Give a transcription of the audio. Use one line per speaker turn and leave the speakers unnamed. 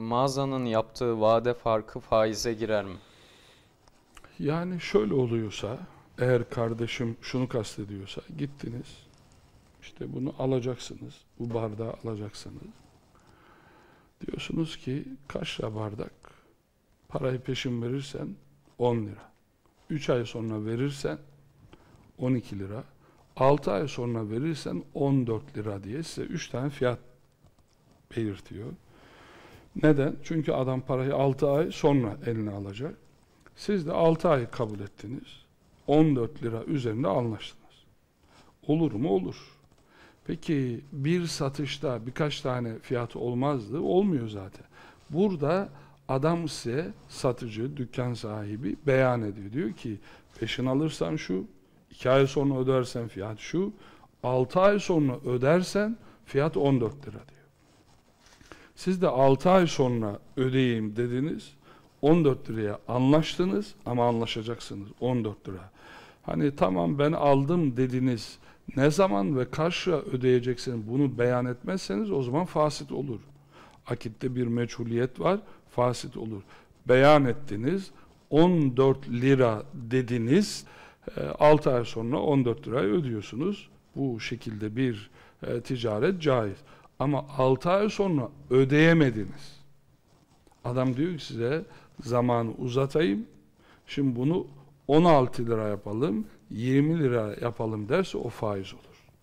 mağazanın yaptığı vade farkı faize girer mi?
Yani şöyle oluyorsa, eğer kardeşim şunu kastediyorsa, gittiniz, işte bunu alacaksınız, bu bardağı alacaksınız. Diyorsunuz ki kaç lira bardak? Parayı peşin verirsen 10 lira. 3 ay sonra verirsen 12 lira. 6 ay sonra verirsen 14 lira diye size 3 tane fiyat belirtiyor. Neden? Çünkü adam parayı 6 ay sonra eline alacak. Siz de 6 ay kabul ettiniz. 14 lira üzerinde anlaştınız. Olur mu? Olur. Peki bir satışta birkaç tane fiyatı olmazdı. Olmuyor zaten. Burada adam size satıcı, dükkan sahibi beyan ediyor. Diyor ki peşin alırsan şu, 2 ay sonra ödersen fiyat şu, 6 ay sonra ödersen fiyat 14 lira diyor. Siz de 6 ay sonra ödeyeyim dediniz. 14 liraya anlaştınız ama anlaşacaksınız 14 lira. Hani tamam ben aldım dediniz. Ne zaman ve lira ödeyeceksiniz bunu beyan etmezseniz o zaman fasit olur. Akitte bir meçhuliyet var, fasit olur. Beyan ettiniz, 14 lira dediniz, 6 ay sonra 14 lirayı ödüyorsunuz. Bu şekilde bir e, ticaret caiz. Ama 6 ay sonra ödeyemediniz. Adam diyor ki size zamanı uzatayım. Şimdi bunu 16 lira yapalım, 20 lira yapalım derse o faiz olur.